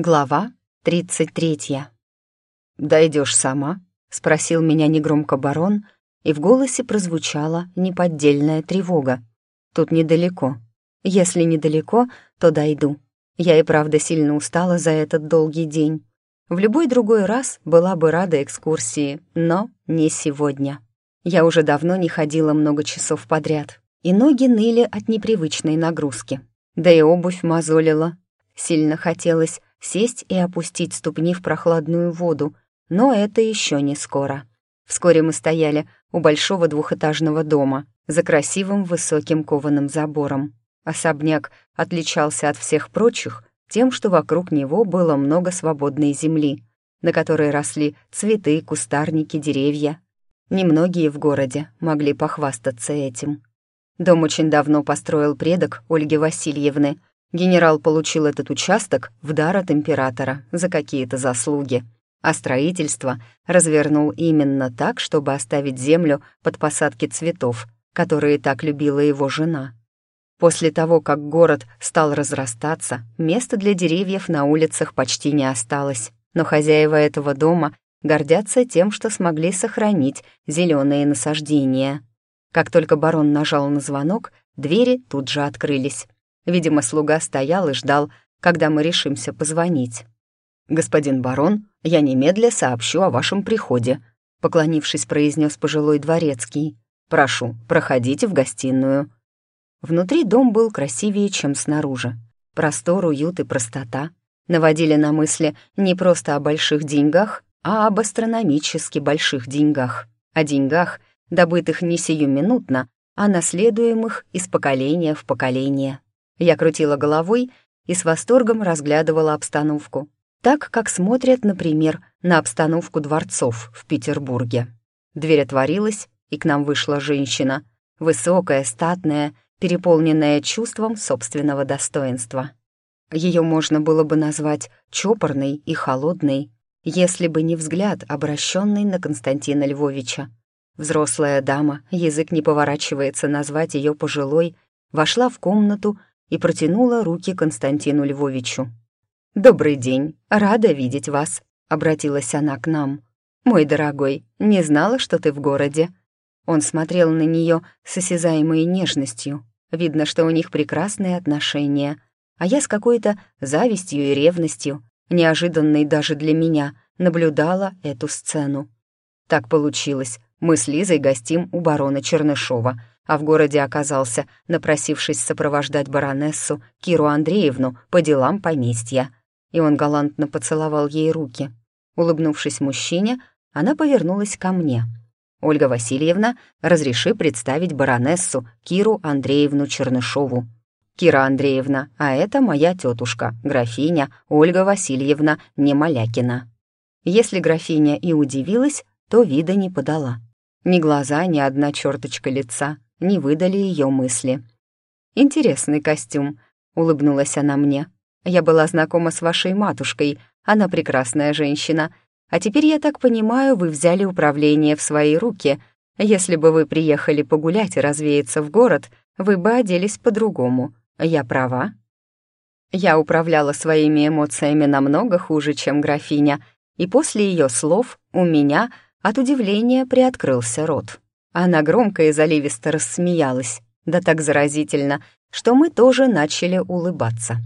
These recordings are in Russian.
Глава 33. «Дойдешь сама?» — спросил меня негромко барон, и в голосе прозвучала неподдельная тревога. «Тут недалеко. Если недалеко, то дойду. Я и правда сильно устала за этот долгий день. В любой другой раз была бы рада экскурсии, но не сегодня. Я уже давно не ходила много часов подряд, и ноги ныли от непривычной нагрузки. Да и обувь мозолила. Сильно хотелось сесть и опустить ступни в прохладную воду, но это еще не скоро. Вскоре мы стояли у большого двухэтажного дома за красивым высоким кованым забором. Особняк отличался от всех прочих тем, что вокруг него было много свободной земли, на которой росли цветы, кустарники, деревья. Немногие в городе могли похвастаться этим. Дом очень давно построил предок Ольги Васильевны — Генерал получил этот участок в дар от императора за какие-то заслуги, а строительство развернул именно так, чтобы оставить землю под посадки цветов, которые так любила его жена. После того, как город стал разрастаться, места для деревьев на улицах почти не осталось, но хозяева этого дома гордятся тем, что смогли сохранить зеленые насаждения. Как только барон нажал на звонок, двери тут же открылись. Видимо, слуга стоял и ждал, когда мы решимся позвонить. «Господин барон, я немедля сообщу о вашем приходе», — поклонившись, произнес пожилой дворецкий. «Прошу, проходите в гостиную». Внутри дом был красивее, чем снаружи. Простор, уют и простота наводили на мысли не просто о больших деньгах, а об астрономически больших деньгах. О деньгах, добытых не сиюминутно, а наследуемых из поколения в поколение. Я крутила головой и с восторгом разглядывала обстановку, так как смотрят, например, на обстановку дворцов в Петербурге. Дверь отворилась, и к нам вышла женщина, высокая, статная, переполненная чувством собственного достоинства. Ее можно было бы назвать чопорной и холодной, если бы не взгляд, обращенный на Константина Львовича. Взрослая дама, язык не поворачивается назвать ее пожилой, вошла в комнату и протянула руки Константину Львовичу. «Добрый день, рада видеть вас», — обратилась она к нам. «Мой дорогой, не знала, что ты в городе». Он смотрел на нее с осязаемой нежностью. Видно, что у них прекрасные отношения. А я с какой-то завистью и ревностью, неожиданной даже для меня, наблюдала эту сцену. Так получилось. Мы с Лизой гостим у барона Чернышова — а в городе оказался, напросившись сопровождать баронессу Киру Андреевну по делам поместья. И он галантно поцеловал ей руки. Улыбнувшись мужчине, она повернулась ко мне. «Ольга Васильевна, разреши представить баронессу Киру Андреевну Чернышову». «Кира Андреевна, а это моя тетушка, графиня Ольга Васильевна Немолякина». Если графиня и удивилась, то вида не подала. Ни глаза, ни одна черточка лица не выдали ее мысли. «Интересный костюм», — улыбнулась она мне. «Я была знакома с вашей матушкой, она прекрасная женщина. А теперь, я так понимаю, вы взяли управление в свои руки. Если бы вы приехали погулять и развеяться в город, вы бы оделись по-другому. Я права?» Я управляла своими эмоциями намного хуже, чем графиня, и после ее слов у меня от удивления приоткрылся рот. Она громко и заливисто рассмеялась, да так заразительно, что мы тоже начали улыбаться.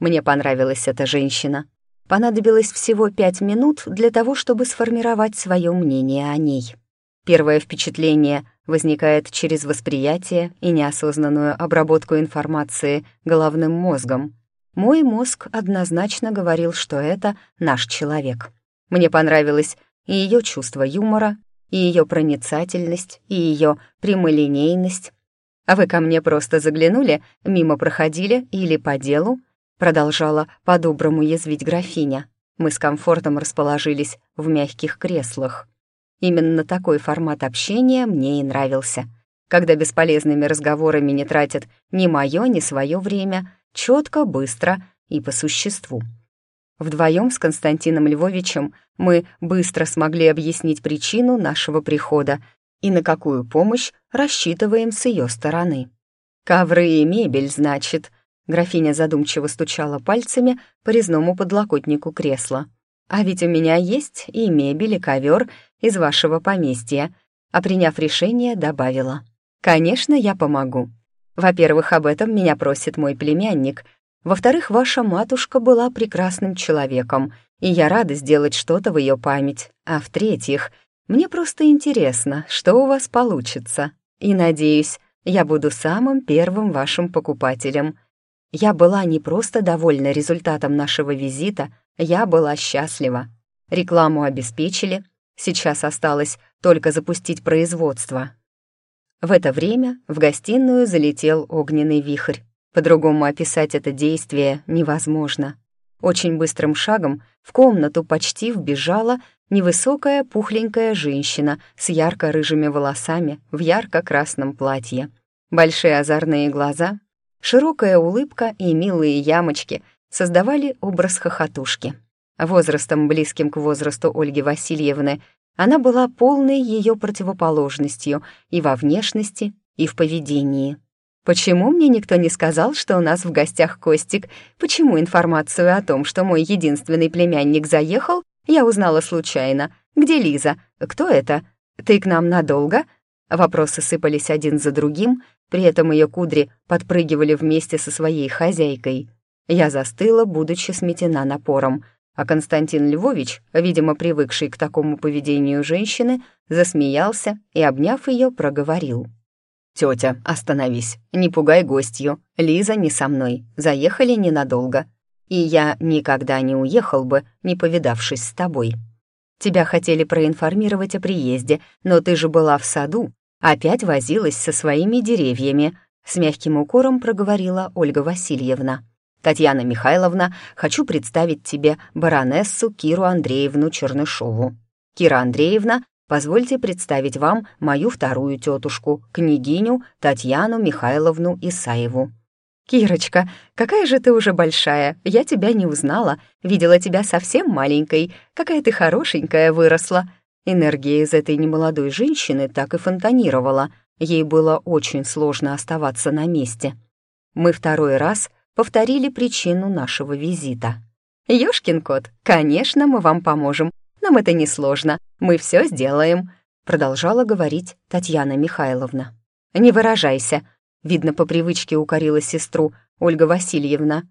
Мне понравилась эта женщина. Понадобилось всего пять минут для того, чтобы сформировать свое мнение о ней. Первое впечатление возникает через восприятие и неосознанную обработку информации головным мозгом. Мой мозг однозначно говорил, что это наш человек. Мне понравилось и ее чувство юмора, и ее проницательность, и ее прямолинейность. А вы ко мне просто заглянули, мимо проходили или по делу?» Продолжала по-доброму язвить графиня. Мы с комфортом расположились в мягких креслах. Именно такой формат общения мне и нравился, когда бесполезными разговорами не тратят ни мое, ни свое время, четко, быстро и по существу. Вдвоем с Константином Львовичем мы быстро смогли объяснить причину нашего прихода и на какую помощь рассчитываем с ее стороны. «Ковры и мебель, значит», — Графиня задумчиво стучала пальцами по резному подлокотнику кресла. «А ведь у меня есть и мебель, и ковер из вашего поместья», а приняв решение, добавила. «Конечно, я помогу. Во-первых, об этом меня просит мой племянник. Во-вторых, ваша матушка была прекрасным человеком, и я рада сделать что-то в ее память. А в-третьих, мне просто интересно, что у вас получится. И, надеюсь, я буду самым первым вашим покупателем. Я была не просто довольна результатом нашего визита, я была счастлива. Рекламу обеспечили, сейчас осталось только запустить производство. В это время в гостиную залетел огненный вихрь. По-другому описать это действие невозможно. Очень быстрым шагом в комнату почти вбежала невысокая пухленькая женщина с ярко-рыжими волосами в ярко-красном платье. Большие озорные глаза, широкая улыбка и милые ямочки создавали образ хохотушки. Возрастом, близким к возрасту Ольги Васильевны, она была полной ее противоположностью и во внешности, и в поведении. Почему мне никто не сказал, что у нас в гостях Костик? Почему информацию о том, что мой единственный племянник заехал, я узнала случайно? Где Лиза? Кто это? Ты к нам надолго?» Вопросы сыпались один за другим, при этом ее кудри подпрыгивали вместе со своей хозяйкой. Я застыла, будучи сметена напором, а Константин Львович, видимо, привыкший к такому поведению женщины, засмеялся и, обняв ее, проговорил. «Тетя, остановись, не пугай гостью. Лиза не со мной, заехали ненадолго. И я никогда не уехал бы, не повидавшись с тобой. Тебя хотели проинформировать о приезде, но ты же была в саду, опять возилась со своими деревьями», с мягким укором проговорила Ольга Васильевна. «Татьяна Михайловна, хочу представить тебе баронессу Киру Андреевну Чернышову. Кира Андреевна Позвольте представить вам мою вторую тетушку, княгиню Татьяну Михайловну Исаеву. «Кирочка, какая же ты уже большая, я тебя не узнала, видела тебя совсем маленькой, какая ты хорошенькая выросла». Энергия из этой немолодой женщины так и фонтанировала, ей было очень сложно оставаться на месте. Мы второй раз повторили причину нашего визита. «Ёшкин кот, конечно, мы вам поможем, нам это несложно, мы все сделаем», — продолжала говорить Татьяна Михайловна. «Не выражайся», — видно, по привычке укорила сестру Ольга Васильевна.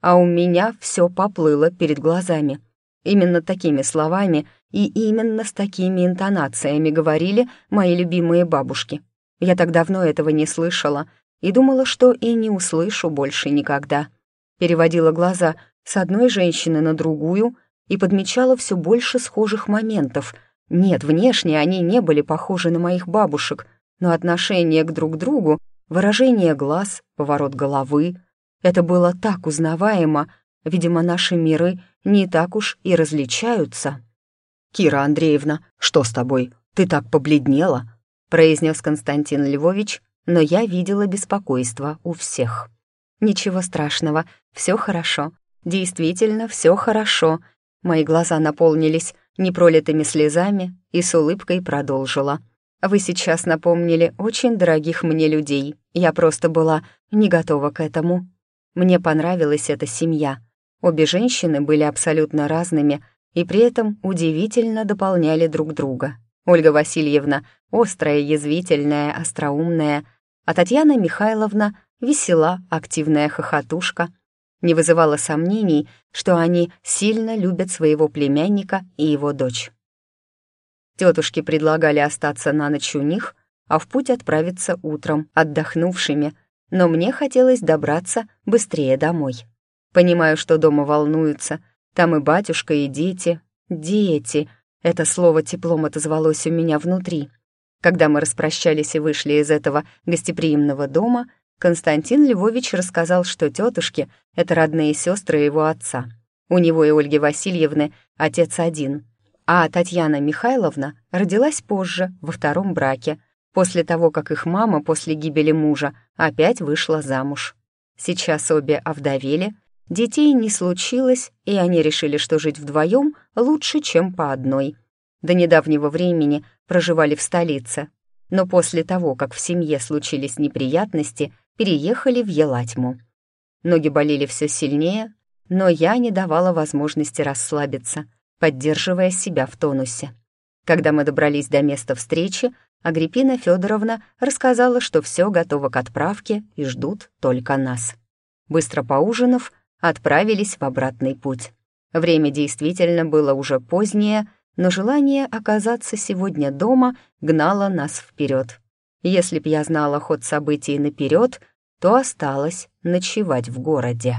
А у меня все поплыло перед глазами. Именно такими словами и именно с такими интонациями говорили мои любимые бабушки. Я так давно этого не слышала и думала, что и не услышу больше никогда. Переводила глаза с одной женщины на другую и подмечала все больше схожих моментов. Нет, внешне они не были похожи на моих бабушек, но отношение к друг другу, выражение глаз, поворот головы — это было так узнаваемо, видимо, наши миры не так уж и различаются. «Кира Андреевна, что с тобой? Ты так побледнела?» — произнес Константин Львович, но я видела беспокойство у всех. «Ничего страшного, все хорошо. Действительно, все хорошо», Мои глаза наполнились непролитыми слезами и с улыбкой продолжила. «Вы сейчас напомнили очень дорогих мне людей. Я просто была не готова к этому. Мне понравилась эта семья. Обе женщины были абсолютно разными и при этом удивительно дополняли друг друга. Ольга Васильевна — острая, язвительная, остроумная, а Татьяна Михайловна — весела, активная хохотушка — не вызывало сомнений, что они сильно любят своего племянника и его дочь. Тетушки предлагали остаться на ночь у них, а в путь отправиться утром, отдохнувшими, но мне хотелось добраться быстрее домой. Понимаю, что дома волнуются, там и батюшка, и дети. Дети — это слово теплом отозвалось у меня внутри. Когда мы распрощались и вышли из этого гостеприимного дома — Константин Львович рассказал, что тетушки — это родные сестры его отца. У него и Ольги Васильевны отец один. А Татьяна Михайловна родилась позже, во втором браке, после того, как их мама после гибели мужа опять вышла замуж. Сейчас обе овдовели, детей не случилось, и они решили, что жить вдвоем лучше, чем по одной. До недавнего времени проживали в столице, но после того, как в семье случились неприятности, переехали в Елатьму. Ноги болели все сильнее, но я не давала возможности расслабиться, поддерживая себя в тонусе. Когда мы добрались до места встречи, Агриппина Федоровна рассказала, что все готово к отправке и ждут только нас. Быстро поужинав, отправились в обратный путь. Время действительно было уже позднее, но желание оказаться сегодня дома гнало нас вперед. Если б я знала ход событий наперед, то осталось ночевать в городе.